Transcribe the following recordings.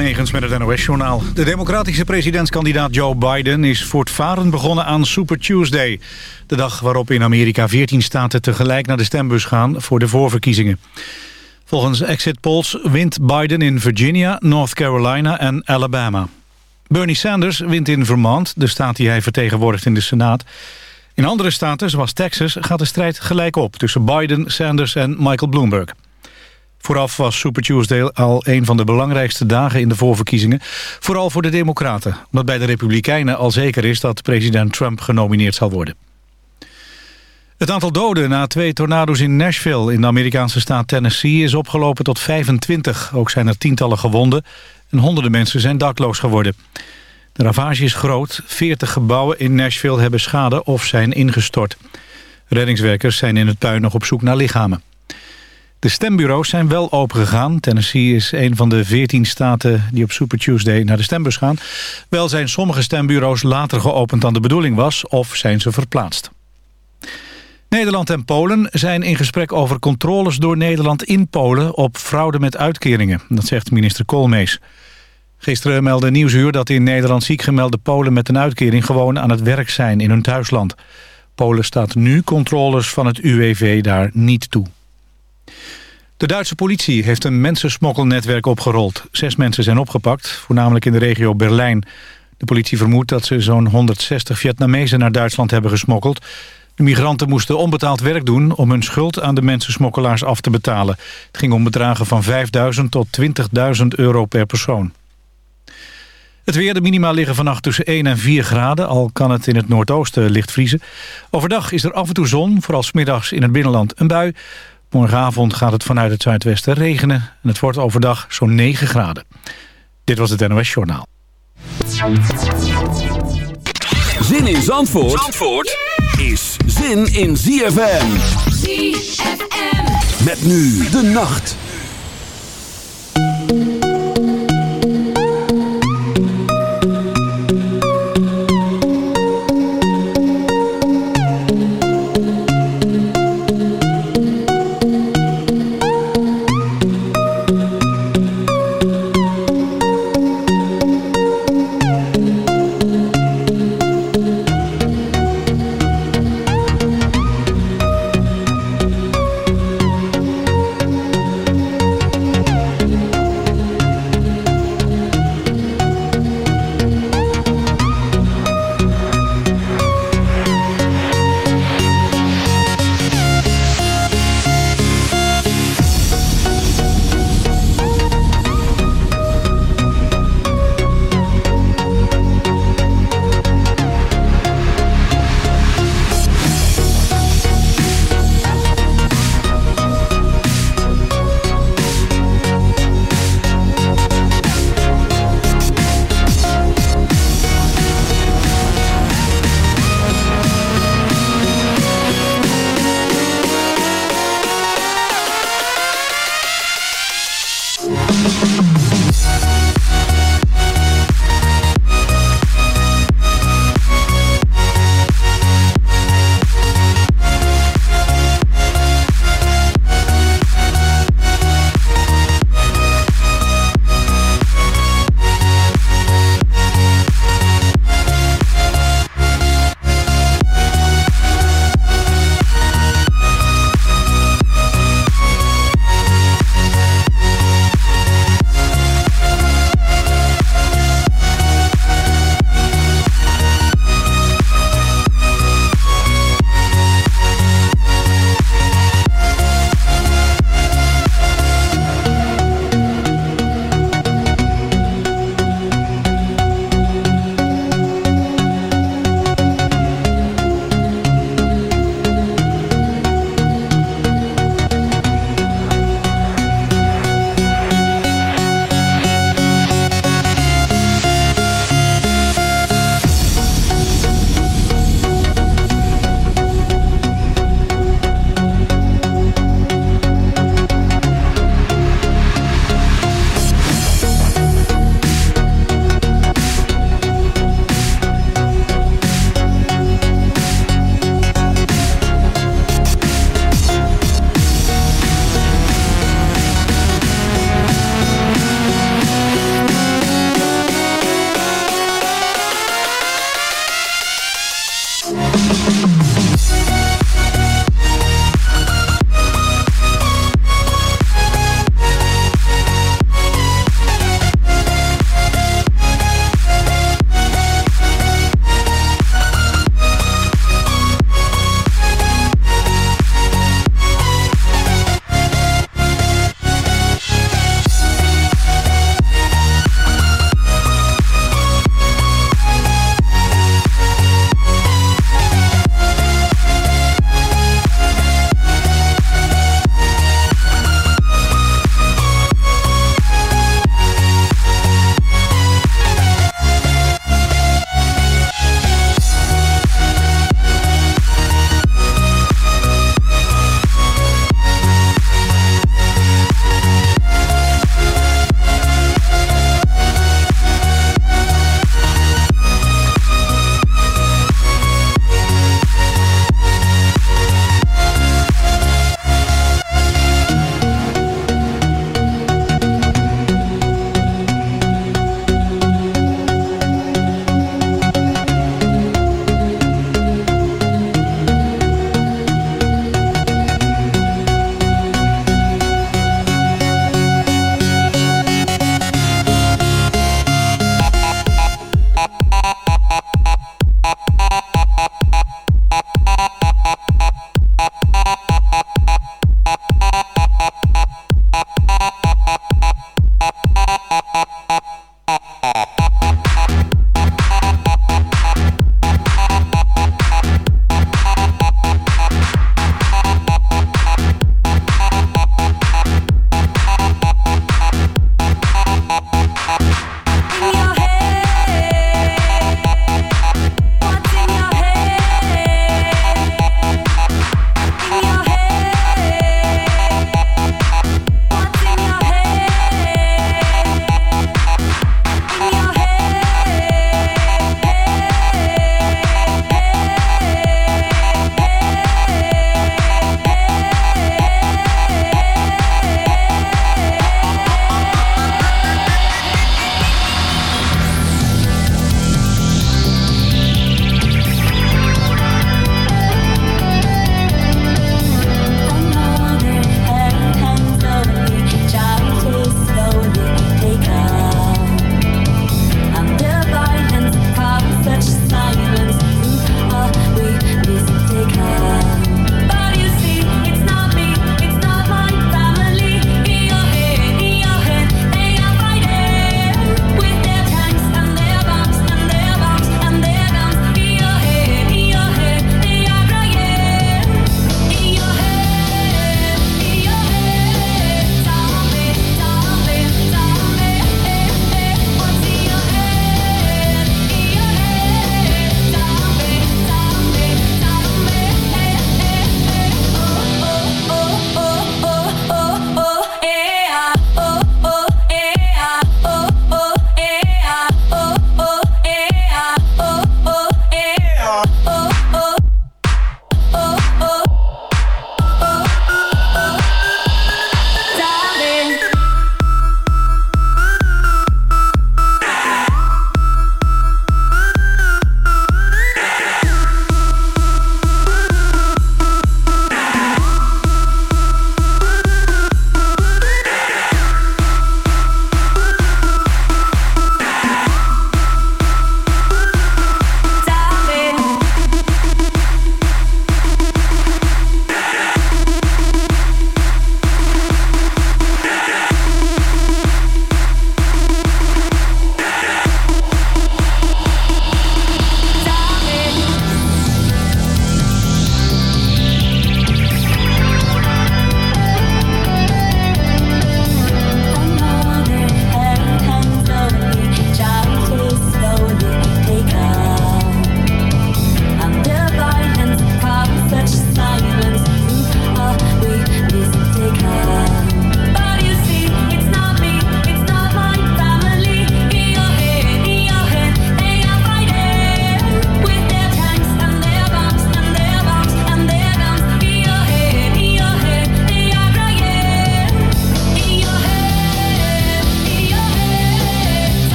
Megens met het NOS-journaal. De democratische presidentskandidaat Joe Biden is voortvarend begonnen aan Super Tuesday. De dag waarop in Amerika 14 staten tegelijk naar de stembus gaan voor de voorverkiezingen. Volgens exit polls wint Biden in Virginia, North Carolina en Alabama. Bernie Sanders wint in Vermont, de staat die hij vertegenwoordigt in de Senaat. In andere staten, zoals Texas, gaat de strijd gelijk op... tussen Biden, Sanders en Michael Bloomberg. Vooraf was Super Tuesday al een van de belangrijkste dagen in de voorverkiezingen. Vooral voor de democraten, omdat bij de republikeinen al zeker is dat president Trump genomineerd zal worden. Het aantal doden na twee tornado's in Nashville in de Amerikaanse staat Tennessee is opgelopen tot 25. Ook zijn er tientallen gewonden en honderden mensen zijn dakloos geworden. De ravage is groot. 40 gebouwen in Nashville hebben schade of zijn ingestort. Reddingswerkers zijn in het puin nog op zoek naar lichamen. De stembureaus zijn wel opengegaan. Tennessee is een van de 14 staten die op Super Tuesday naar de stembus gaan. Wel zijn sommige stembureaus later geopend dan de bedoeling was... of zijn ze verplaatst. Nederland en Polen zijn in gesprek over controles door Nederland in Polen... op fraude met uitkeringen. Dat zegt minister Koolmees. Gisteren meldde Nieuwsuur dat in Nederland ziekgemelde Polen met een uitkering gewoon aan het werk zijn in hun thuisland. Polen staat nu controles van het UWV daar niet toe. De Duitse politie heeft een mensensmokkelnetwerk opgerold. Zes mensen zijn opgepakt, voornamelijk in de regio Berlijn. De politie vermoedt dat ze zo'n 160 Vietnamezen naar Duitsland hebben gesmokkeld. De migranten moesten onbetaald werk doen om hun schuld aan de mensensmokkelaars af te betalen. Het ging om bedragen van 5.000 tot 20.000 euro per persoon. Het weer, de minima liggen vannacht tussen 1 en 4 graden... al kan het in het noordoosten licht vriezen. Overdag is er af en toe zon, vooral smiddags in het binnenland een bui. Morgenavond gaat het vanuit het zuidwesten regenen... en het wordt overdag zo'n 9 graden. Dit was het NOS Journaal. Zin in Zandvoort, Zandvoort is zin in ZFM. ZFM. Met nu de nacht.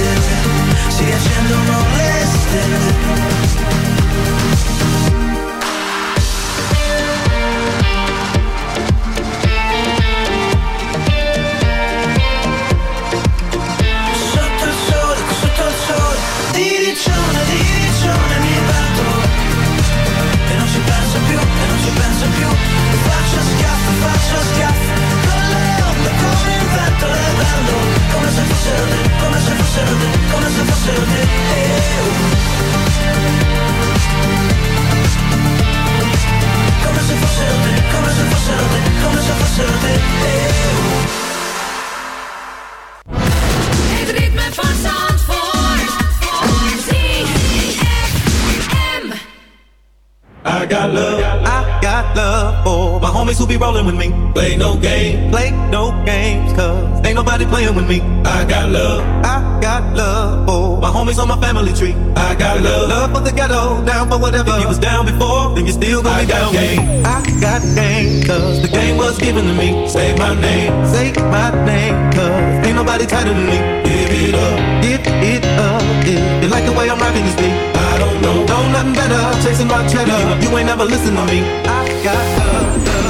moleste, si riaccendono play no game. Play no games, cause ain't nobody playing with me. I got love. I got love for my homies on my family tree. I got love. Love for the ghetto, down for whatever. If you was down before, then you still gonna I be down game. with me. I got game, cause the game was given to me. Say my name. Say my name, cause ain't nobody tighter than me. Give it up. Give it up. If you like the way I'm rapping this beat. I don't know. don't nothing better. Chasing my cheddar. You ain't never listen to me. I got love.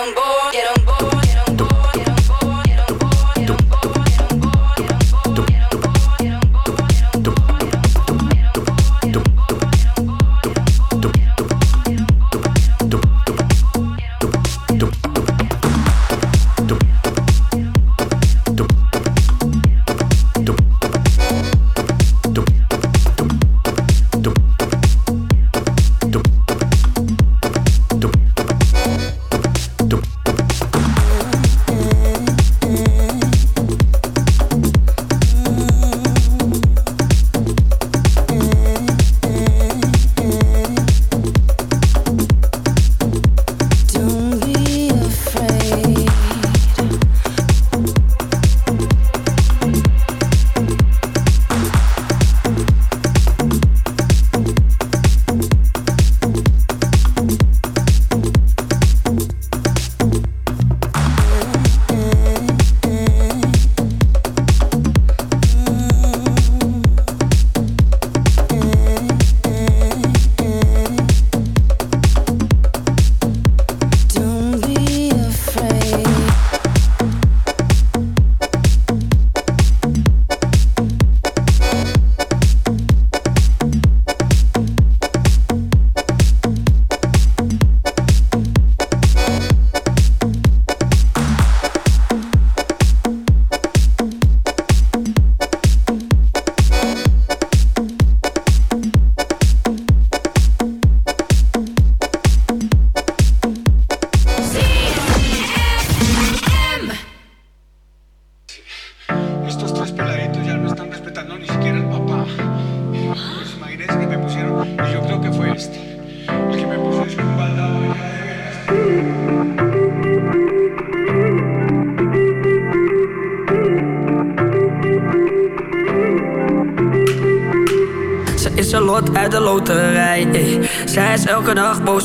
on board, get on board.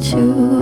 to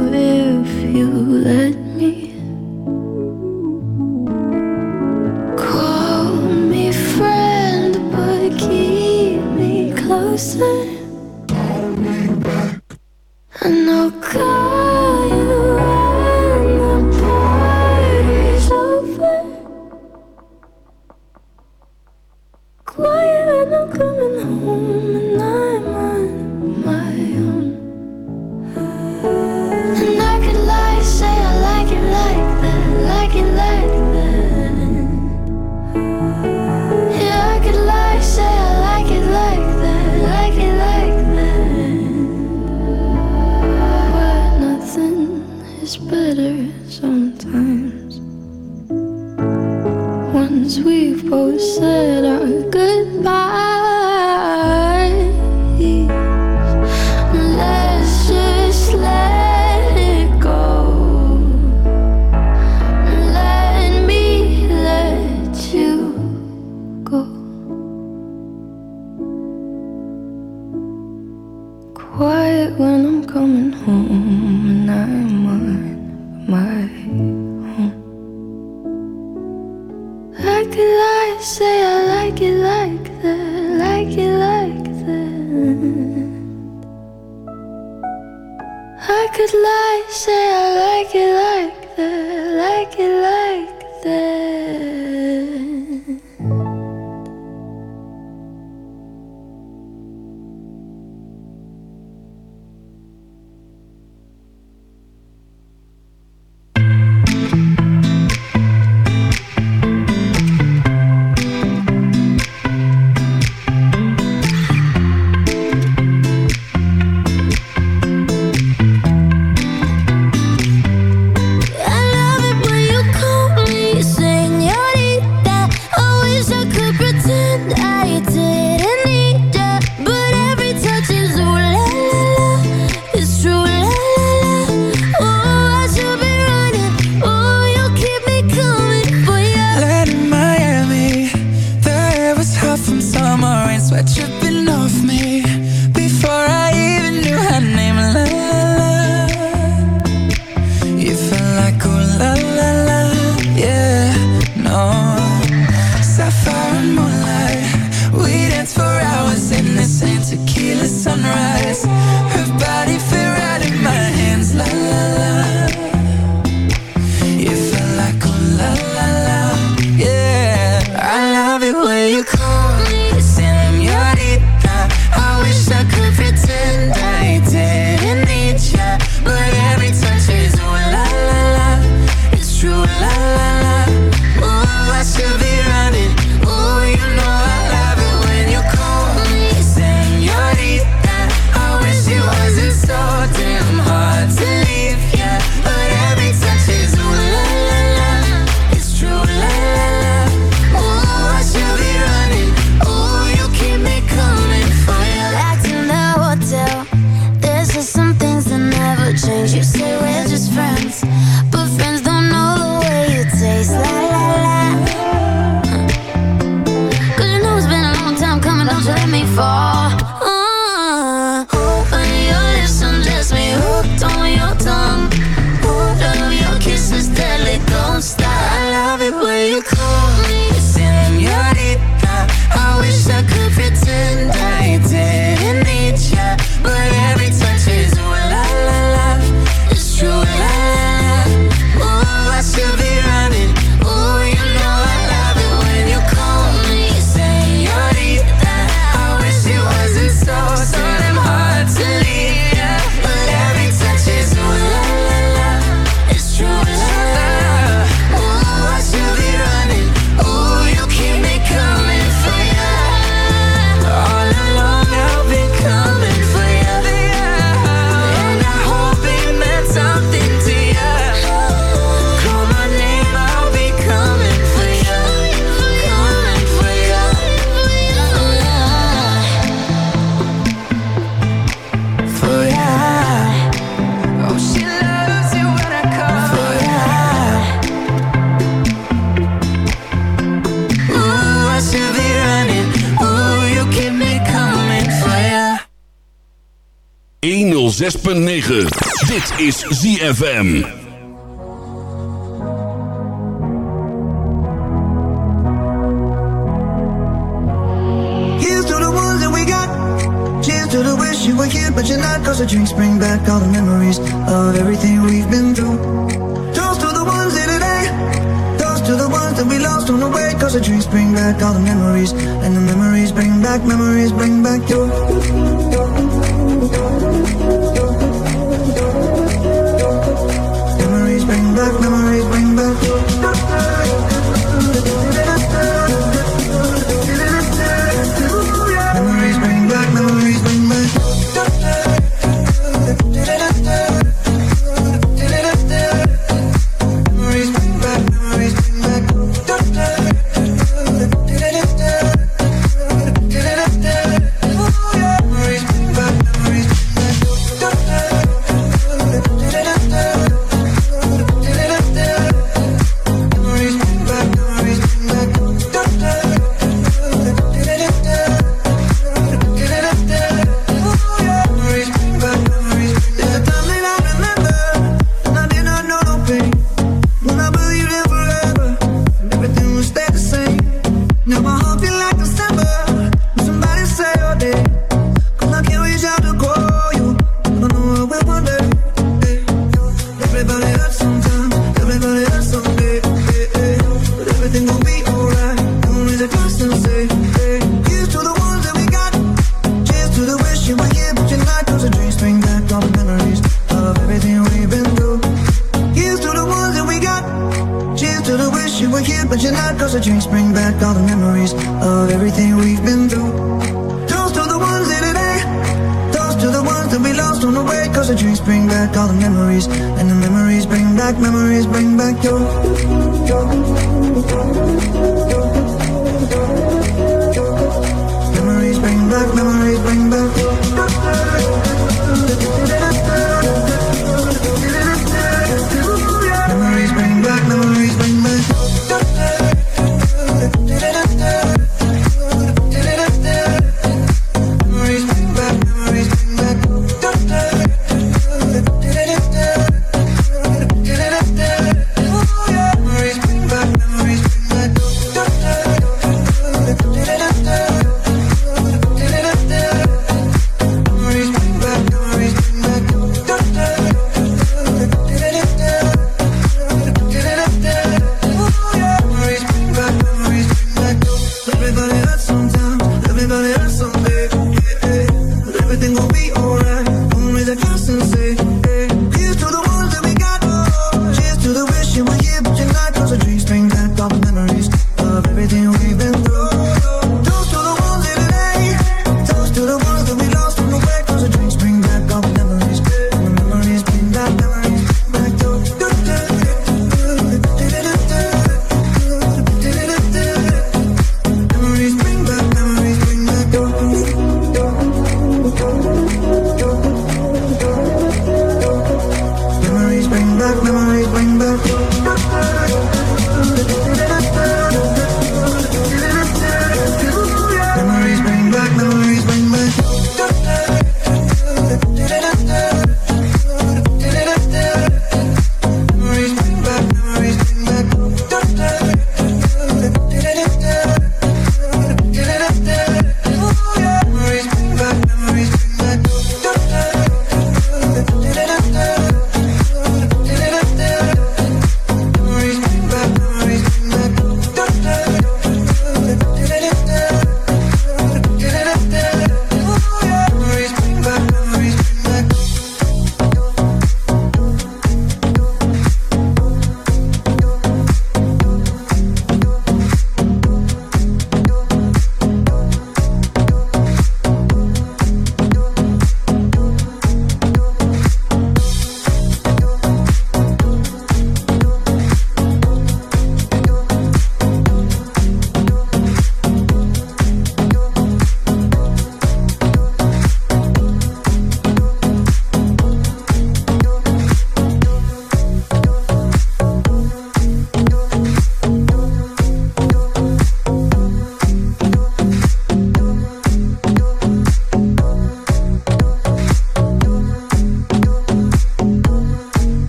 is ZFM.